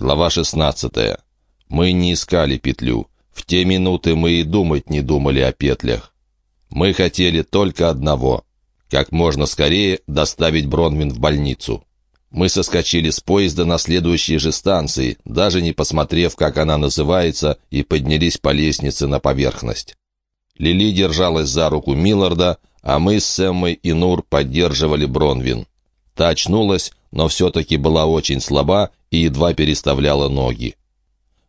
Глава 16. Мы не искали петлю. В те минуты мы и думать не думали о петлях. Мы хотели только одного — как можно скорее доставить Бронвин в больницу. Мы соскочили с поезда на следующей же станции, даже не посмотрев, как она называется, и поднялись по лестнице на поверхность. Лили держалась за руку Милларда, а мы с Сэммой и Нур поддерживали Бронвин. Та очнулась, но все-таки была очень слаба и едва переставляла ноги.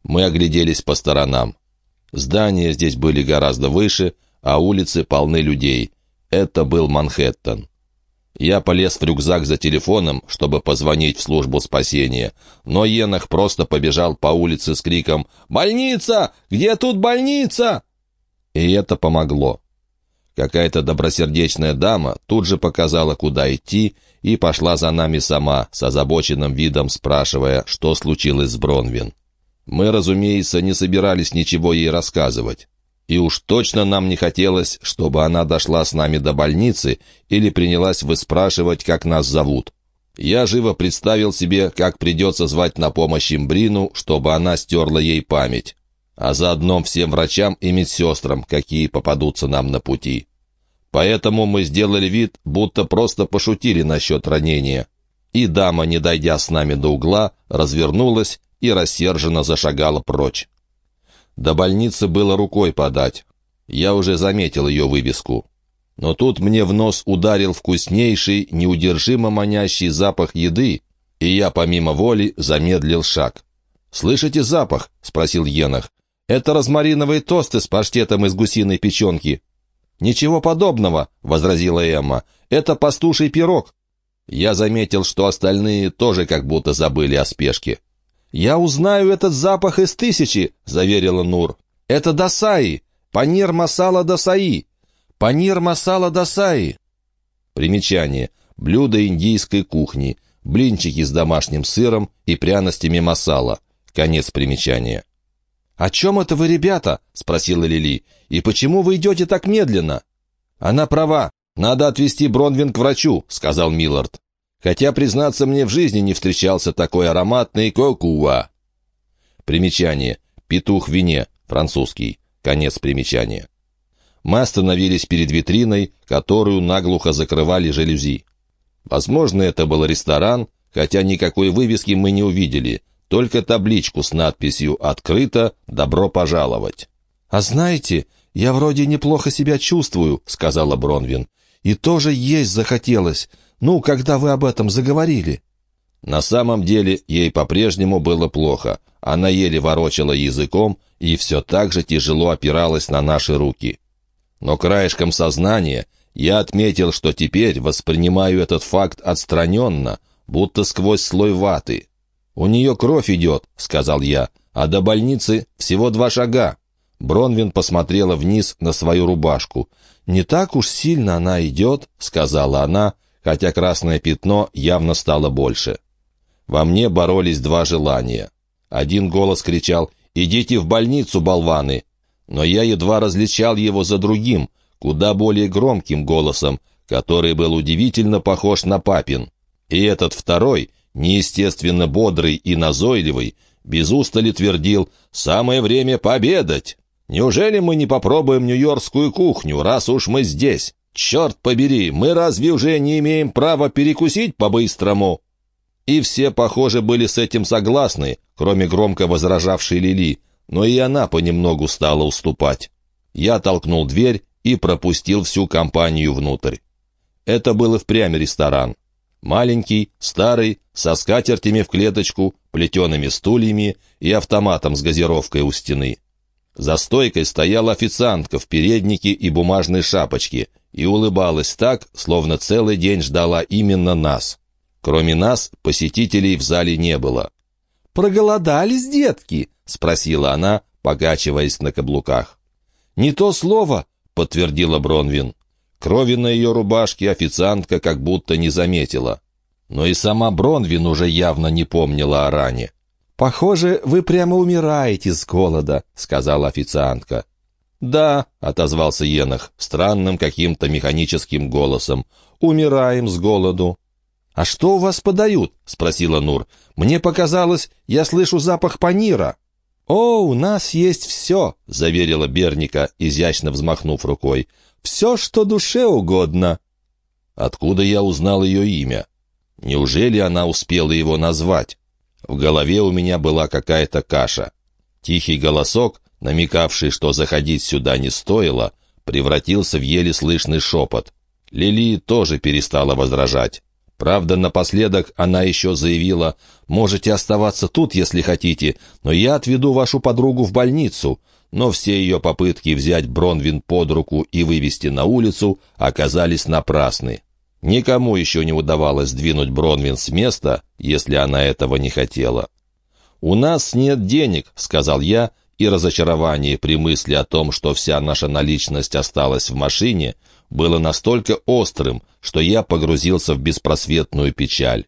Мы огляделись по сторонам. Здания здесь были гораздо выше, а улицы полны людей. Это был Манхэттен. Я полез в рюкзак за телефоном, чтобы позвонить в службу спасения, но Енах просто побежал по улице с криком «Больница! Где тут больница?» И это помогло. Какая-то добросердечная дама тут же показала, куда идти, и пошла за нами сама, с озабоченным видом спрашивая, что случилось с Бронвин. Мы, разумеется, не собирались ничего ей рассказывать. И уж точно нам не хотелось, чтобы она дошла с нами до больницы или принялась выспрашивать, как нас зовут. Я живо представил себе, как придется звать на помощь Имбрину, чтобы она стерла ей память а заодно всем врачам и медсестрам, какие попадутся нам на пути. Поэтому мы сделали вид, будто просто пошутили насчет ранения. И дама, не дойдя с нами до угла, развернулась и рассерженно зашагала прочь. До больницы было рукой подать. Я уже заметил ее вывеску. Но тут мне в нос ударил вкуснейший, неудержимо манящий запах еды, и я помимо воли замедлил шаг. «Слышите запах?» — спросил Енах. Это розмариновые тосты с паштетом из гусиной печенки». «Ничего подобного», — возразила Эмма. «Это пастуший пирог». Я заметил, что остальные тоже как будто забыли о спешке. «Я узнаю этот запах из тысячи», — заверила Нур. «Это досаи. Панир масала досаи. Панир масала досаи». Примечание. Блюдо индийской кухни. Блинчики с домашним сыром и пряностями масала. Конец примечания. «О чем это вы, ребята?» — спросила Лили. «И почему вы идете так медленно?» «Она права. Надо отвезти Бронвин к врачу», — сказал Миллард. «Хотя, признаться, мне в жизни не встречался такой ароматный кокуа». Примечание. «Петух в вине», французский. Конец примечания. Мы остановились перед витриной, которую наглухо закрывали жалюзи. Возможно, это был ресторан, хотя никакой вывески мы не увидели только табличку с надписью «Открыто! Добро пожаловать!» «А знаете, я вроде неплохо себя чувствую», — сказала Бронвин. «И тоже есть захотелось. Ну, когда вы об этом заговорили». На самом деле ей по-прежнему было плохо. Она еле ворочала языком и все так же тяжело опиралась на наши руки. Но краешком сознания я отметил, что теперь воспринимаю этот факт отстраненно, будто сквозь слой ваты. «У нее кровь идет», — сказал я, — «а до больницы всего два шага». Бронвин посмотрела вниз на свою рубашку. «Не так уж сильно она идет», — сказала она, хотя красное пятно явно стало больше. Во мне боролись два желания. Один голос кричал «Идите в больницу, болваны!» Но я едва различал его за другим, куда более громким голосом, который был удивительно похож на папин. И этот второй — неестественно бодрый и назойливый, без устали твердил «Самое время пообедать! Неужели мы не попробуем нью-йоркскую кухню, раз уж мы здесь? Черт побери, мы разве уже не имеем права перекусить по-быстрому?» И все, похоже, были с этим согласны, кроме громко возражавшей Лили, но и она понемногу стала уступать. Я толкнул дверь и пропустил всю компанию внутрь. Это был и впрямь ресторан. Маленький, старый, со скатертями в клеточку, плетеными стульями и автоматом с газировкой у стены. За стойкой стояла официантка в переднике и бумажной шапочке и улыбалась так, словно целый день ждала именно нас. Кроме нас, посетителей в зале не было. «Проголодались, детки?» — спросила она, покачиваясь на каблуках. «Не то слово», — подтвердила Бронвин. Крови на ее рубашке официантка как будто не заметила. Но и сама Бронвин уже явно не помнила о ране. «Похоже, вы прямо умираете с голода», — сказала официантка. «Да», — отозвался Енах странным каким-то механическим голосом, — «умираем с голоду». «А что у вас подают?» — спросила Нур. «Мне показалось, я слышу запах панира». «О, у нас есть все», — заверила Берника, изящно взмахнув рукой. «Все, что душе угодно». Откуда я узнал ее имя? Неужели она успела его назвать? В голове у меня была какая-то каша. Тихий голосок, намекавший, что заходить сюда не стоило, превратился в еле слышный шепот. Лили тоже перестала возражать. Правда, напоследок она еще заявила, «Можете оставаться тут, если хотите, но я отведу вашу подругу в больницу». Но все ее попытки взять Бронвин под руку и вывести на улицу оказались напрасны. Никому еще не удавалось сдвинуть Бронвин с места, если она этого не хотела. «У нас нет денег», — сказал я, и разочарование при мысли о том, что вся наша наличность осталась в машине, было настолько острым, что я погрузился в беспросветную печаль.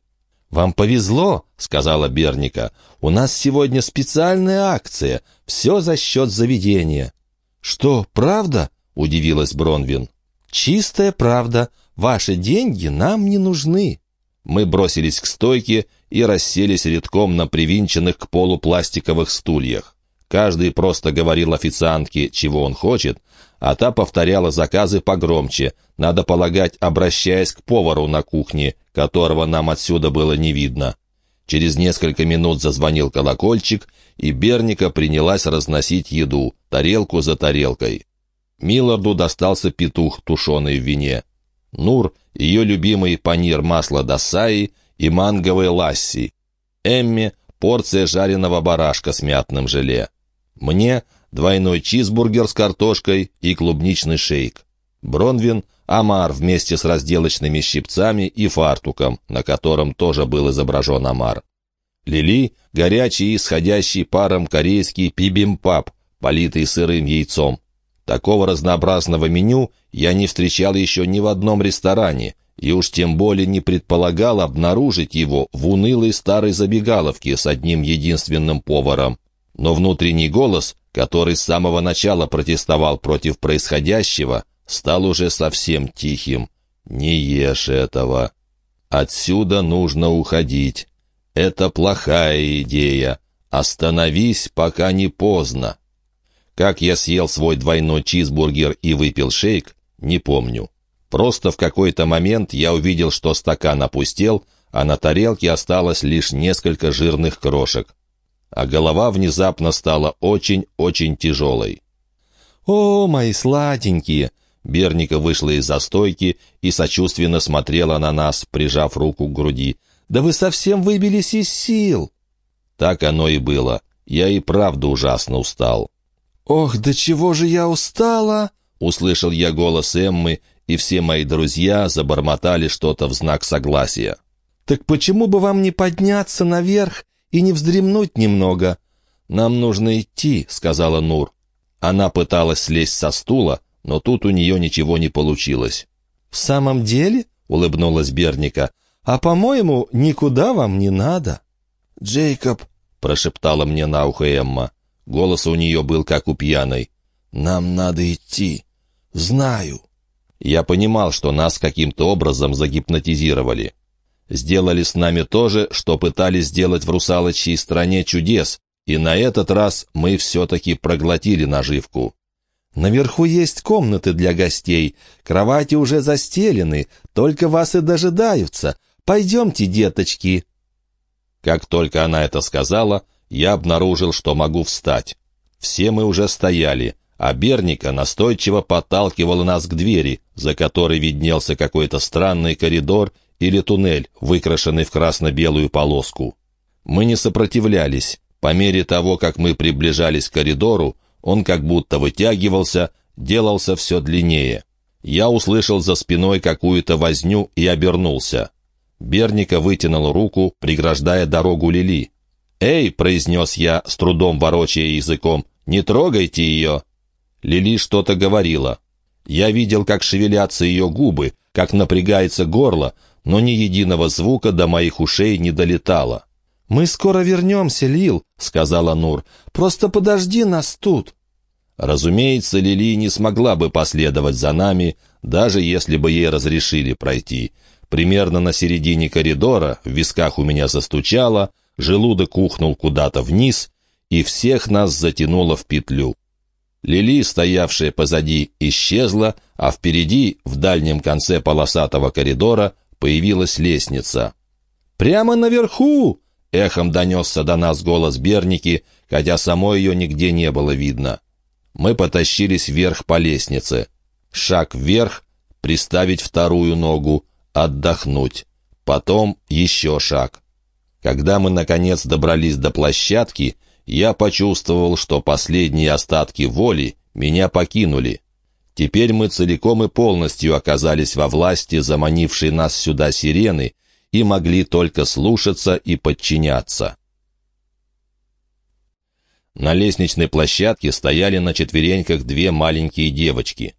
«Вам повезло», — сказала Берника. «У нас сегодня специальная акция. Все за счет заведения». «Что, правда?» — удивилась Бронвин. «Чистая правда. Ваши деньги нам не нужны». Мы бросились к стойке и расселись редком на привинченных к полу пластиковых стульях. Каждый просто говорил официантке, чего он хочет, а та повторяла заказы погромче, надо полагать, обращаясь к повару на кухне, которого нам отсюда было не видно. Через несколько минут зазвонил колокольчик, и Берника принялась разносить еду, тарелку за тарелкой. Милларду достался петух, тушеный в вине. Нур — ее любимый панир масла досаи и манговые ласси. Эмми — порция жареного барашка с мятным желе. Мне двойной чизбургер с картошкой и клубничный шейк. Бронвин — омар вместе с разделочными щипцами и фартуком, на котором тоже был изображен омар. Лили — горячий, исходящий паром корейский пибимпап, политый сырым яйцом. Такого разнообразного меню я не встречал еще ни в одном ресторане, и уж тем более не предполагал обнаружить его в унылой старой забегаловке с одним единственным поваром. Но внутренний голос, который с самого начала протестовал против происходящего, стал уже совсем тихим. «Не ешь этого. Отсюда нужно уходить. Это плохая идея. Остановись, пока не поздно». Как я съел свой двойной чизбургер и выпил шейк, не помню. Просто в какой-то момент я увидел, что стакан опустел, а на тарелке осталось лишь несколько жирных крошек а голова внезапно стала очень-очень тяжелой. «О, мои сладенькие!» Берника вышла из застойки и сочувственно смотрела на нас, прижав руку к груди. «Да вы совсем выбились из сил!» Так оно и было. Я и правда ужасно устал. «Ох, да чего же я устала!» Услышал я голос Эммы, и все мои друзья забормотали что-то в знак согласия. «Так почему бы вам не подняться наверх и не вздремнуть немного. «Нам нужно идти», — сказала Нур. Она пыталась слезть со стула, но тут у нее ничего не получилось. «В самом деле?» — улыбнулась Берника. «А, по-моему, никуда вам не надо». «Джейкоб», — прошептала мне на ухо Эмма. Голос у нее был как у пьяной. «Нам надо идти. Знаю». Я понимал, что нас каким-то образом загипнотизировали сделали с нами то же, что пытались сделать в русалочьей стране чудес, и на этот раз мы все-таки проглотили наживку. «Наверху есть комнаты для гостей, кровати уже застелены, только вас и дожидаются. Пойдемте, деточки». Как только она это сказала, я обнаружил, что могу встать. Все мы уже стояли, а Берника настойчиво подталкивала нас к двери, за которой виднелся какой-то странный коридор или туннель, выкрашенный в красно-белую полоску. Мы не сопротивлялись. По мере того, как мы приближались к коридору, он как будто вытягивался, делался все длиннее. Я услышал за спиной какую-то возню и обернулся. Берника вытянул руку, преграждая дорогу Лили. «Эй!» — произнес я, с трудом ворочая языком. «Не трогайте ее!» Лили что-то говорила. Я видел, как шевелятся ее губы, как напрягается горло, но ни единого звука до моих ушей не долетало. «Мы скоро вернемся, Лил», — сказала Нур. «Просто подожди нас тут». Разумеется, Лили не смогла бы последовать за нами, даже если бы ей разрешили пройти. Примерно на середине коридора в висках у меня застучало, желудок ухнул куда-то вниз, и всех нас затянуло в петлю. Лили, стоявшая позади, исчезла, а впереди, в дальнем конце полосатого коридора, появилась лестница. «Прямо наверху!» — эхом донесся до нас голос Берники, хотя самой ее нигде не было видно. Мы потащились вверх по лестнице. Шаг вверх, приставить вторую ногу, отдохнуть. Потом еще шаг. Когда мы, наконец, добрались до площадки, я почувствовал, что последние остатки воли меня покинули. Теперь мы целиком и полностью оказались во власти заманившей нас сюда сирены и могли только слушаться и подчиняться. На лестничной площадке стояли на четвереньках две маленькие девочки.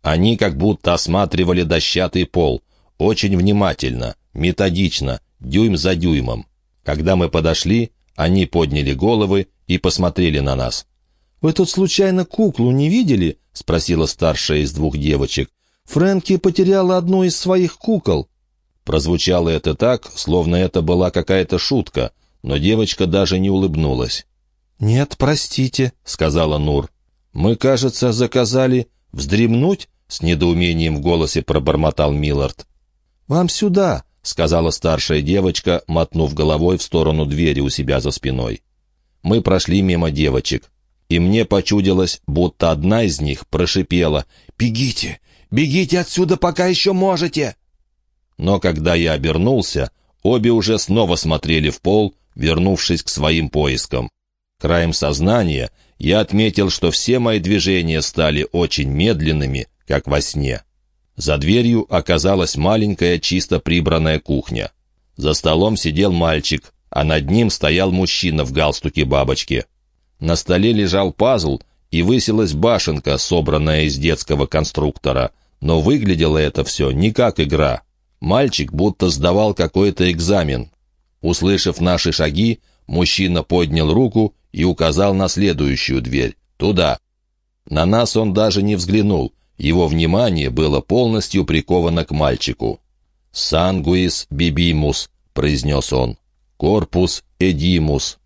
Они как будто осматривали дощатый пол, очень внимательно, методично, дюйм за дюймом. Когда мы подошли, они подняли головы и посмотрели на нас. «Вы тут случайно куклу не видели?» — спросила старшая из двух девочек. «Фрэнки потеряла одну из своих кукол». Прозвучало это так, словно это была какая-то шутка, но девочка даже не улыбнулась. «Нет, простите», — сказала Нур. «Мы, кажется, заказали вздремнуть?» — с недоумением в голосе пробормотал Миллард. «Вам сюда», — сказала старшая девочка, мотнув головой в сторону двери у себя за спиной. Мы прошли мимо девочек, и мне почудилось, будто одна из них прошипела «Бегите! Бегите отсюда, пока еще можете!» Но когда я обернулся, обе уже снова смотрели в пол, вернувшись к своим поискам. Краем сознания я отметил, что все мои движения стали очень медленными, как во сне. За дверью оказалась маленькая чисто прибранная кухня. За столом сидел мальчик, а над ним стоял мужчина в галстуке бабочки. На столе лежал пазл, и высилась башенка, собранная из детского конструктора, но выглядело это все не как игра. Мальчик будто сдавал какой-то экзамен. Услышав наши шаги, мужчина поднял руку и указал на следующую дверь, туда. На нас он даже не взглянул, его внимание было полностью приковано к мальчику. «Сангуис бибимус», — произнес он, — «корпус эдимус».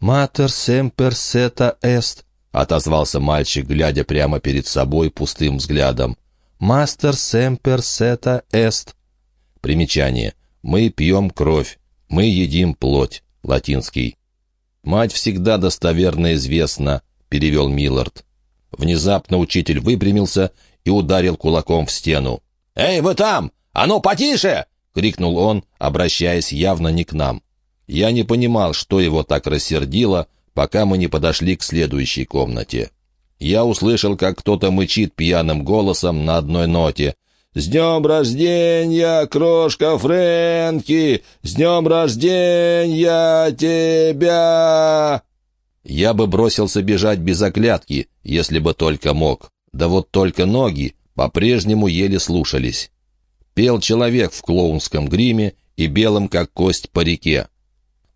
«Матер семпер сета эст», — отозвался мальчик, глядя прямо перед собой пустым взглядом. «Мастер семпер сета эст». Примечание. «Мы пьем кровь, мы едим плоть». Латинский. «Мать всегда достоверно известна», — перевел Миллард. Внезапно учитель выпрямился и ударил кулаком в стену. «Эй, вы там! А ну, потише!» — крикнул он, обращаясь явно не к нам. Я не понимал, что его так рассердило, пока мы не подошли к следующей комнате. Я услышал, как кто-то мычит пьяным голосом на одной ноте — «С днем рождения, крошка Фрэнки! С днем рождения тебя!» Я бы бросился бежать без оглядки, если бы только мог. Да вот только ноги по-прежнему еле слушались. Пел человек в клоунском гриме и белом, как кость, парике.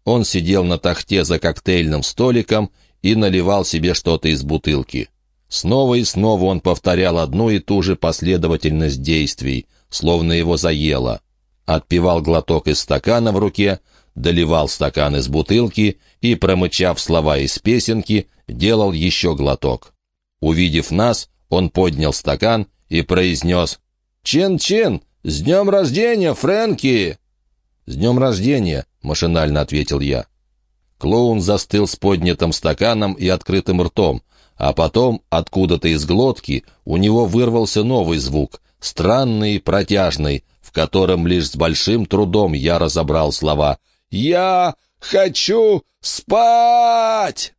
Он сидел на тахте за коктейльным столиком и наливал себе что-то из бутылки. Снова и снова он повторял одну и ту же последовательность действий, словно его заело. Отпивал глоток из стакана в руке, доливал стакан из бутылки и, промычав слова из песенки, делал еще глоток. Увидев нас, он поднял стакан и произнес «Чен-чен! С днем рождения, Фрэнки!» «С днем рождения!» — машинально ответил я. Клоун застыл с поднятым стаканом и открытым ртом, а потом, откуда-то из глотки, у него вырвался новый звук, странный протяжный, в котором лишь с большим трудом я разобрал слова «Я хочу спать!»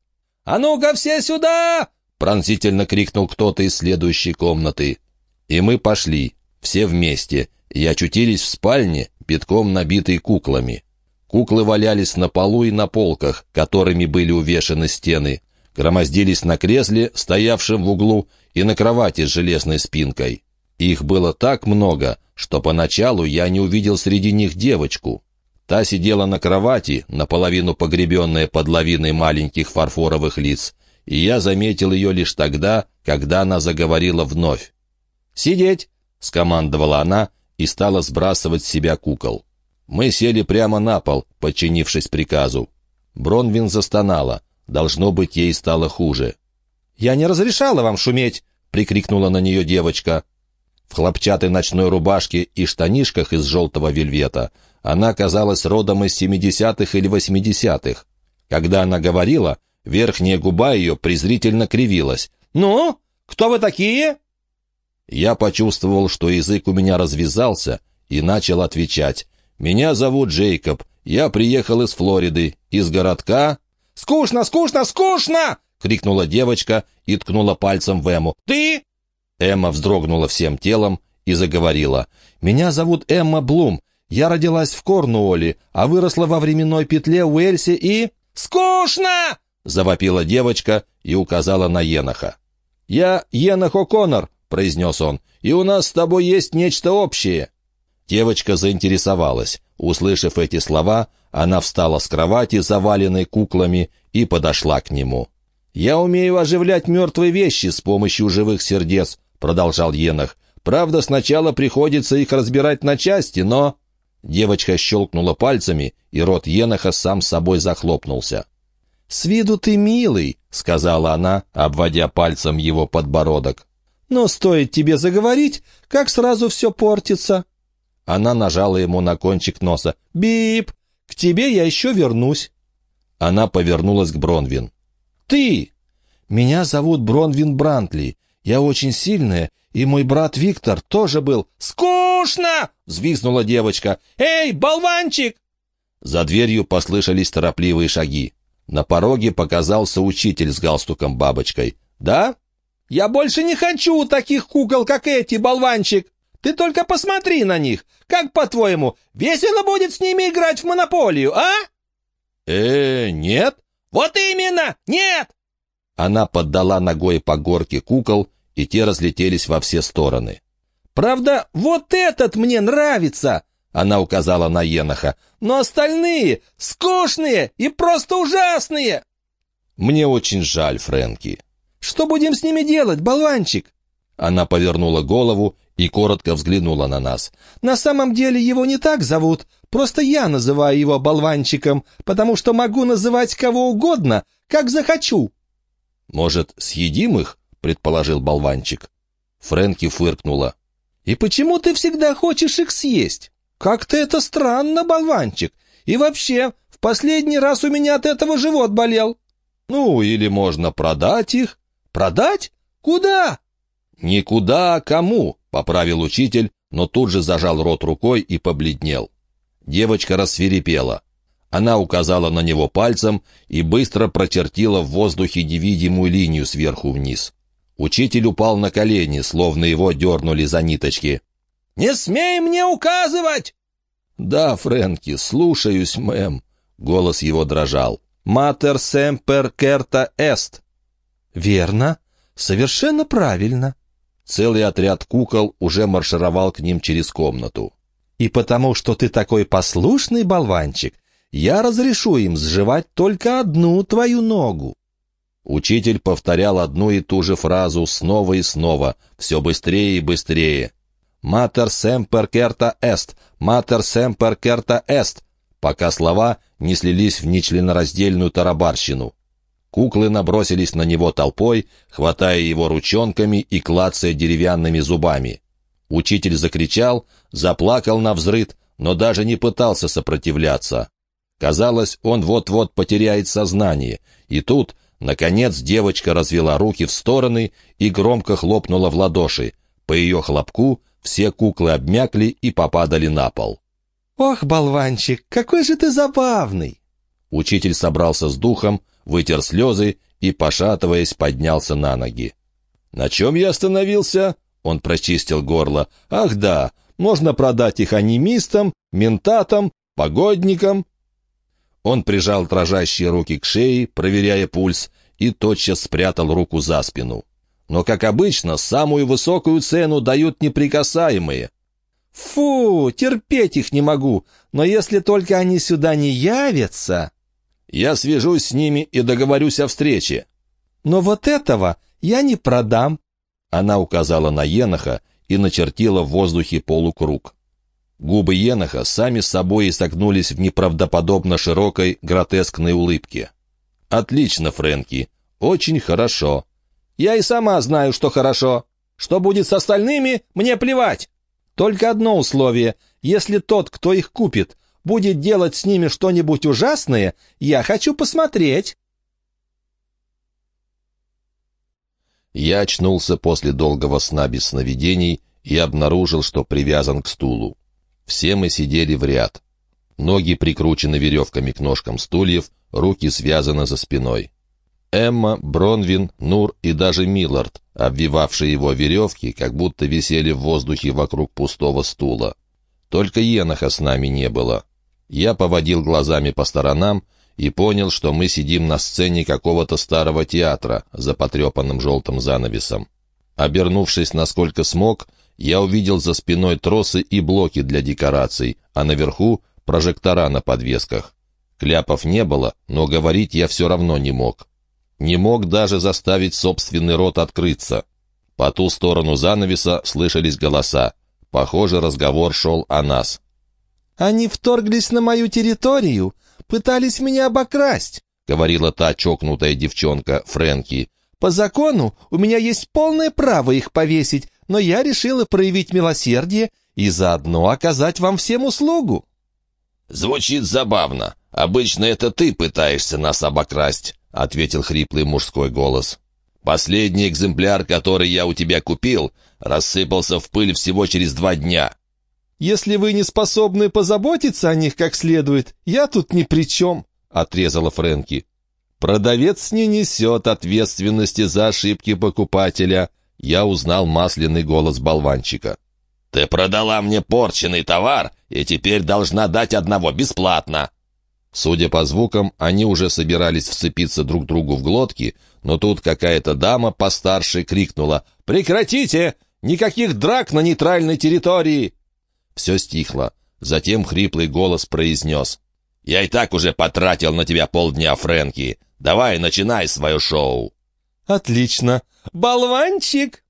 «А ну-ка все сюда!» — пронзительно крикнул кто-то из следующей комнаты. И мы пошли, все вместе, и очутились в спальне, битком набитой куклами. Куклы валялись на полу и на полках, которыми были увешаны стены громоздились на кресле, стоявшем в углу, и на кровати с железной спинкой. Их было так много, что поначалу я не увидел среди них девочку. Та сидела на кровати, наполовину погребенная под лавиной маленьких фарфоровых лиц, и я заметил ее лишь тогда, когда она заговорила вновь. «Сидеть!» — скомандовала она и стала сбрасывать с себя кукол. Мы сели прямо на пол, подчинившись приказу. Бронвин застонала. Должно быть, ей стало хуже. «Я не разрешала вам шуметь!» — прикрикнула на нее девочка. В хлопчатой ночной рубашке и штанишках из желтого вельвета она казалась родом из семидесятых или восьмидесятых. Когда она говорила, верхняя губа ее презрительно кривилась. «Ну, кто вы такие?» Я почувствовал, что язык у меня развязался, и начал отвечать. «Меня зовут Джейкоб. Я приехал из Флориды, из городка...» «Скучно, скучно, скучно!» — крикнула девочка и ткнула пальцем в Эму. «Ты?» Эмма вздрогнула всем телом и заговорила. «Меня зовут Эмма Блум. Я родилась в Корнуолле, а выросла во временной петле в Уэльсе и...» «Скучно!» — завопила девочка и указала на Еноха. «Я Енох О'Коннор», — произнес он, — «и у нас с тобой есть нечто общее». Девочка заинтересовалась. Услышав эти слова, она встала с кровати, заваленной куклами, и подошла к нему. «Я умею оживлять мертвые вещи с помощью живых сердец», — продолжал Енох. «Правда, сначала приходится их разбирать на части, но...» Девочка щелкнула пальцами, и рот Еноха сам собой захлопнулся. «С виду ты милый», — сказала она, обводя пальцем его подбородок. «Но стоит тебе заговорить, как сразу все портится». Она нажала ему на кончик носа. «Бип! К тебе я еще вернусь». Она повернулась к Бронвин. «Ты! Меня зовут Бронвин Брантли. Я очень сильная, и мой брат Виктор тоже был...» «Скучно!» — взвизгнула девочка. «Эй, болванчик!» За дверью послышались торопливые шаги. На пороге показался учитель с галстуком-бабочкой. «Да? Я больше не хочу таких кукол, как эти, болванчик! Ты только посмотри на них! Как, по-твоему, весело будет с ними играть в монополию, а?» «Э, нет?» «Вот именно! Нет!» Она поддала ногой по горке кукол, и те разлетелись во все стороны. «Правда, вот этот мне нравится!» Она указала на Еноха. «Но остальные скучные и просто ужасные!» «Мне очень жаль, Фрэнки». «Что будем с ними делать, болванчик?» Она повернула голову и коротко взглянула на нас. «На самом деле его не так зовут, просто я называю его болванчиком, потому что могу называть кого угодно, как захочу». «Может, съедим их?» — предположил болванчик. Фрэнки фыркнула. «И почему ты всегда хочешь их съесть? Как-то это странно, болванчик. И вообще, в последний раз у меня от этого живот болел». «Ну, или можно продать их». «Продать? Куда?» «Никуда, кому?» — поправил учитель, но тут же зажал рот рукой и побледнел. Девочка рассверепела. Она указала на него пальцем и быстро прочертила в воздухе невидимую линию сверху вниз. Учитель упал на колени, словно его дернули за ниточки. «Не смей мне указывать!» «Да, Фрэнки, слушаюсь, мэм». Голос его дрожал. «Матер семпер керта эст». «Верно. Совершенно правильно». Целый отряд кукол уже маршировал к ним через комнату. «И потому что ты такой послушный болванчик, я разрешу им сживать только одну твою ногу». Учитель повторял одну и ту же фразу снова и снова, все быстрее и быстрее. «Матер семпер керта эст! Матер семпер керта эст!» пока слова не слились в нечленораздельную тарабарщину. Куклы набросились на него толпой, хватая его ручонками и клацая деревянными зубами. Учитель закричал, заплакал на взрыд, но даже не пытался сопротивляться. Казалось, он вот-вот потеряет сознание, и тут, наконец, девочка развела руки в стороны и громко хлопнула в ладоши. По ее хлопку все куклы обмякли и попадали на пол. «Ох, болванчик, какой же ты забавный!» Учитель собрался с духом, вытер слезы и, пошатываясь, поднялся на ноги. «На чем я остановился?» Он прочистил горло. «Ах да, можно продать их анимистам, ментатам, погодникам». Он прижал дрожащие руки к шее, проверяя пульс, и тотчас спрятал руку за спину. Но, как обычно, самую высокую цену дают неприкасаемые. «Фу, терпеть их не могу, но если только они сюда не явятся...» Я свяжусь с ними и договорюсь о встрече». «Но вот этого я не продам». Она указала на Еноха и начертила в воздухе полукруг. Губы Еноха сами собой согнулись в неправдоподобно широкой, гротескной улыбке. «Отлично, Фрэнки. Очень хорошо. Я и сама знаю, что хорошо. Что будет с остальными, мне плевать. Только одно условие. Если тот, кто их купит, будет делать с ними что-нибудь ужасное, я хочу посмотреть». Я очнулся после долгого сна без сновидений и обнаружил, что привязан к стулу. Все мы сидели в ряд. Ноги прикручены веревками к ножкам стульев, руки связаны за спиной. Эмма, Бронвин, Нур и даже Миллард, обвивавшие его веревки, как будто висели в воздухе вокруг пустого стула. Только Еноха с нами не было. Я поводил глазами по сторонам и понял, что мы сидим на сцене какого-то старого театра за потрепанным желтым занавесом. Обернувшись насколько смог, я увидел за спиной тросы и блоки для декораций, а наверху — прожектора на подвесках. Кляпов не было, но говорить я все равно не мог. Не мог даже заставить собственный рот открыться. По ту сторону занавеса слышались голоса. Похоже, разговор шел о нас. «Они вторглись на мою территорию, пытались меня обокрасть», — говорила та чокнутая девчонка Фрэнки. «По закону у меня есть полное право их повесить, но я решила проявить милосердие и заодно оказать вам всем услугу». «Звучит забавно. Обычно это ты пытаешься нас обокрасть», — ответил хриплый мужской голос. «Последний экземпляр, который я у тебя купил, рассыпался в пыль всего через два дня. «Если вы не способны позаботиться о них как следует, я тут ни при чем», — отрезала Фрэнки. «Продавец не несет ответственности за ошибки покупателя», — я узнал масляный голос болванчика. «Ты продала мне порченный товар и теперь должна дать одного бесплатно». Судя по звукам, они уже собирались вцепиться друг другу в глотки, но тут какая-то дама постарше крикнула «Прекратите! Никаких драк на нейтральной территории!» Все стихло. Затем хриплый голос произнес. «Я и так уже потратил на тебя полдня, Фрэнки. Давай, начинай свое шоу». «Отлично! Болванчик!»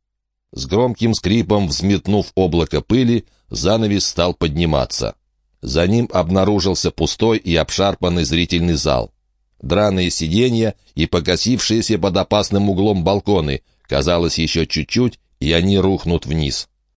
С громким скрипом, взметнув облако пыли, занавес стал подниматься. За ним обнаружился пустой и обшарпанный зрительный зал. Драные сиденья и покосившиеся под опасным углом балконы. Казалось, еще чуть-чуть, и они рухнут вниз.